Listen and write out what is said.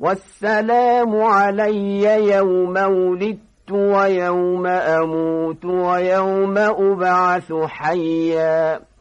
والسلام علي يوم ولدت ويوم أموت ويوم أبعث حياً.